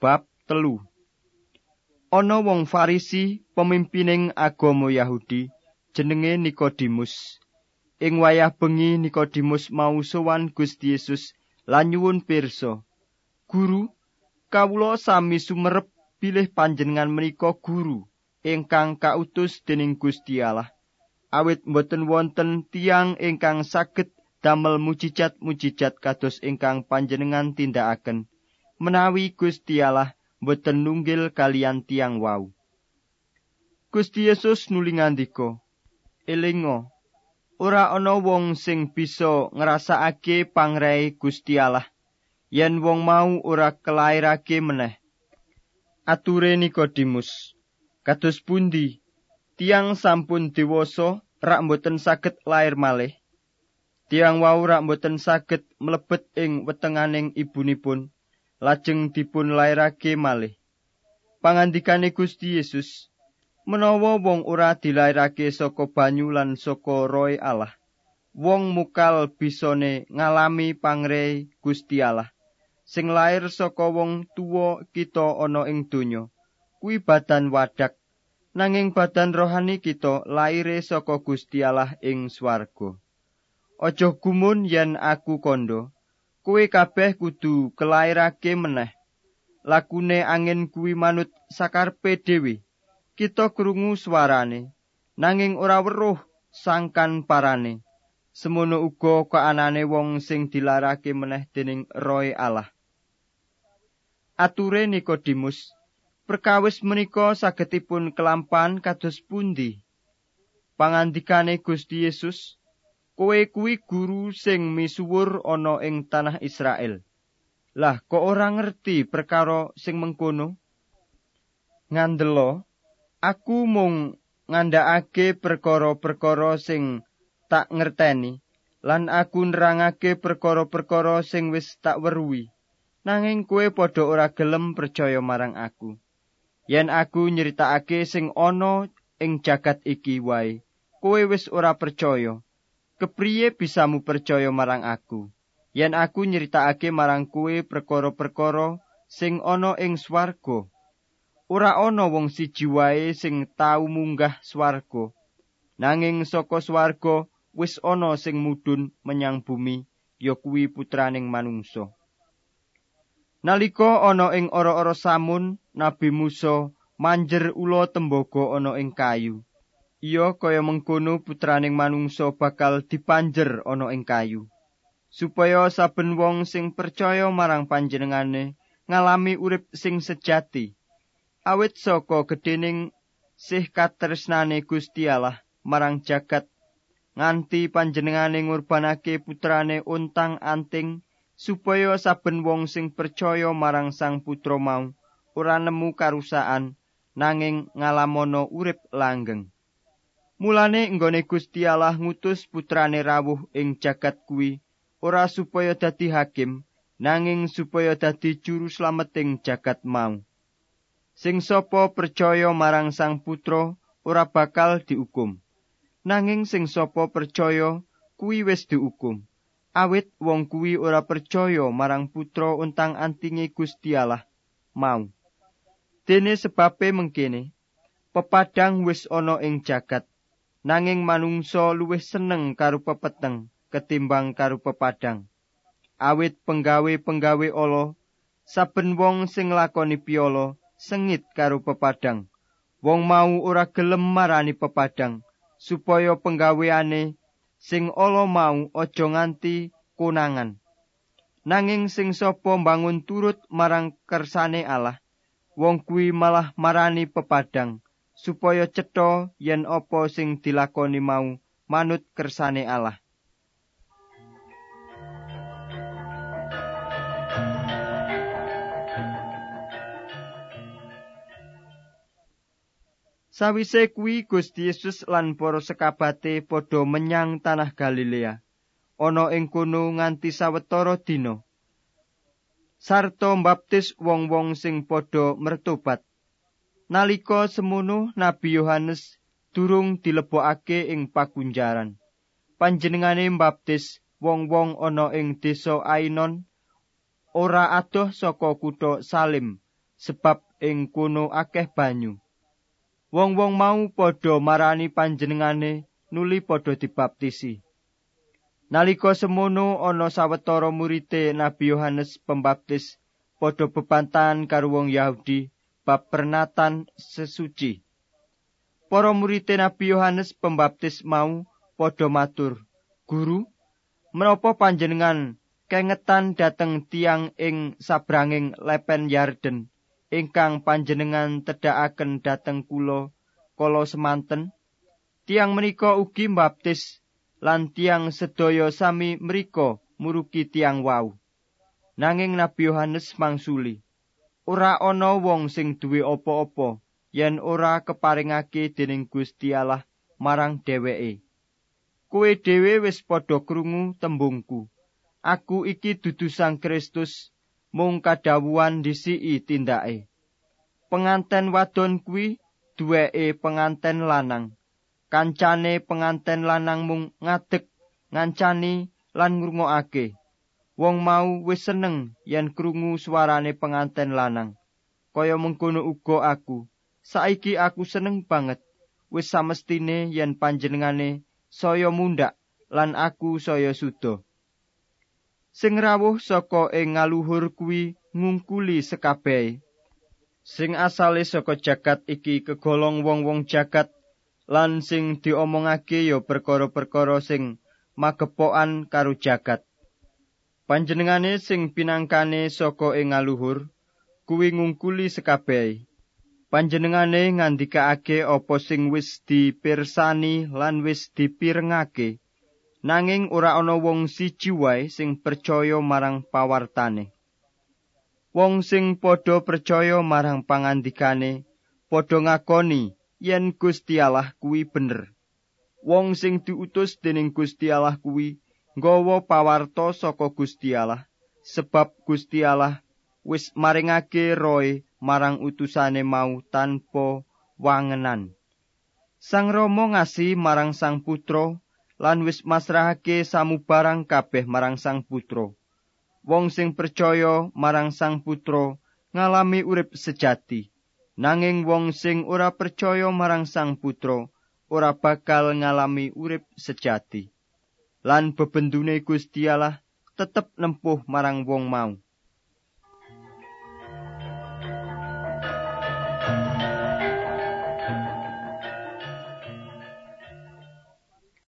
Bab telu Ana wong Farisi pemimpining agama Yahudi jenenge Nikodemus. Ing wayah bengi Nikodemus mau sowan Gusti Yesus lan nyuwun pirsa. Guru, kawula sami sumerep bilih panjenengan menika guru ingkang kautus dening Gusti Allah. Awit mboten wonten tiang ingkang saged damel mujijat-mujijat kados ingkang panjenengan tindakaken. Menawi Gusti Allah boten nunggil kalian tiang wau. Gusti Yesus nuli ngandika, "Elinga, ora ana wong sing bisa ngrasakake pangrai Gusti Allah yen wong mau ora kelairake meneh." Ature Nikodemus, kados pundi tiang sampun dewasa rak boten saged lair malih? Tiang wau rak boten saged mlebet ing wetenganing ibunipun. Lajeng dipun lairake malih. Pangandikane Gusti Yesus, menawa wong ora dilairake saka banyu lan saka roe Allah, wong mukal bisane ngalami pangre Gusti Allah. Sing lair saka wong tuwa kita ana ing donya, kuwi badan wadak, nanging badan rohani kita laire saka Gusti Allah ing swarga. Aja gumun yen aku kandha, kowe kabeh kudu kelairake meneh. Lakune angin kuwi manut sakarpe dhewe. Kita krungu suarane, nanging ora weruh sangkan parane. Semono uga kaanane wong sing dilarake meneh dening Roe Allah. Ature Nikodemus, perkawis menika sagedipun kelampan kados pundi? Pangandikane Gusti Yesus, kowe kuwi guru sing misuwur ana ing tanah Israel. Lah kok ora ngerti perkara sing mengkono? Ngandelo, aku mung ngandhakake perkara-perkara sing tak ngerteni lan aku nerangake perkara-perkara sing wis tak weruhi. Nanging kowe padha ora gelem percaya marang aku. Yen aku nyeritakake sing ana ing jagat iki wae, kowe wis ora percaya. Kepriye bisa mu percaya marang aku? Yen aku nyeritakake marang kowe perkara-perkara sing ana ing swarga. Ora ana wong siji wae sing tau munggah swarga. Nanging saka swarga wis ana sing mudhun menyang bumi ya kuwi putraning manungsa. Nalika ana ing ora-ora samun nabi Musa manjer ula tembaga ana ing kayu iya kaya mengkono putraning manungsa bakal dipanjer ana ing kayu. Supaya saben wong sing percaya marang panjenengane ngalami urip sing sejati. Awit saka gedhening sih katresnane Gusti Allah marang jagat nganti panjenengane ngurbanake putrane untang anting supaya saben wong sing percaya marang sang putra mau ora nemu karusaan nanging ngalamono urip langgeng Mulane nggone Gusti Allah ngutus putrane rawuh ing jagat kuwi ora supaya dadi hakim nanging supaya dadi juru slameting jagat mau. Sing sapa percaya marang Sang Putra ora bakal diukum. Nanging sing sapa percaya kuwi wis diukum. Awit wong kuwi ora percaya marang putra untang antinge Gusti Allah mau. Dene sebabe mengkene, pepadang wis ana ing jagat nanging manungsa luwih seneng karo pepeteng ketimbang karo pepadang. Awit penggawe-penggawe ala, saben wong sing lakoni piolo sengit karo pepadang. Wong mau ora gelem marani pepadang supaya penggaweane sing ala mau aja nganti kunangan. Nanging sing sapa mbangun turut marang kersane Allah, wong kuwi malah marani pepadang. Supaya cetha yen apa sing dilakoni mau manut kersane Allah. Sawise kuwi Gusti Yesus lan para sekabate padha menyang tanah Galilea. Ana ing kono nganti sawetara dina. Sarta mbaptis wong-wong sing padha mertobat. Nalika semono Nabi Yohanes durung dilebokake ing pakunjaran. Panjenengane mbaptis wong-wong ana ing desa Ainon ora adoh saka kutha Salim sebab ing kono akeh banyu. Wong-wong mau padha marani panjenengane nuli padha dibaptisi. Nalika semono ana sawetara murite Nabi Yohanes Pembaptis padha bebantan karo wong Yahudi bab pernatan sesuci. Para murite Nabi Yohanes Pembaptis mau padha matur, "Guru, menapa panjenengan kengetan dateng tiang ing sabranging lepen Yarden? Ingkang panjenengan tedhakaken dateng kula kala semanten? Tiang menika ugi baptis lan tiang sedaya sami mriku muruki tiang wau. Nanging Nabi Yohanes mangsuli ora ana wong sing duwe apa-apa yen ora keparingake dening Gusti Allah marang dheweke. Kowe dhewe wis padha krungu tembungku. Aku iki dudu Sang Kristus mung kadhawuhan disiki tindake. Penganten wadon kuwi duweke penganten lanang. Kancane penganten lanang mung ngadeg ngancani lan ngrungokake wong mau wis seneng yen krungu suarane penganten lanang. Kaya mengkono uga aku saiki aku seneng banget. Wis samestine yen panjenengane saya mundak lan aku saya sudo sing rawuh saka ing ngaluhur kuwi ngungkuli sekabehe. Sing asale saka jagat iki kegolong wong-wong jagat lan sing diomongake ya perkara-perkara sing magepokan karo jagat panjenengane sing pinangkane saka ing ngaluhur kuwi ngungkuli sekabehe panjenengane ngandikaake apa sing wis dipirsani lan wis dipirengake nanging ora ana wong siji wae sing percaya marang pawartane. Wong sing padha percaya marang pangandikane padha ngakoni yen Gusti Allah kuwi bener. Wong sing diutus dening Gusti Allah kuwi nggawa pawarta saka Gusti Allah sebab Gusti Allah wis maringake roe marang utusane mau tanpa wangenan. Sang Rama ngasi marang Sang Putra lan wis masrahake samubarang kabeh marang Sang Putra. Wong sing percaya marang Sang Putra ngalami urip sejati. Nanging wong sing ora percaya marang Sang Putra ora bakal ngalami urip sejati. Lan bebendune Gusti Allah tetep nempuh marang wong mau.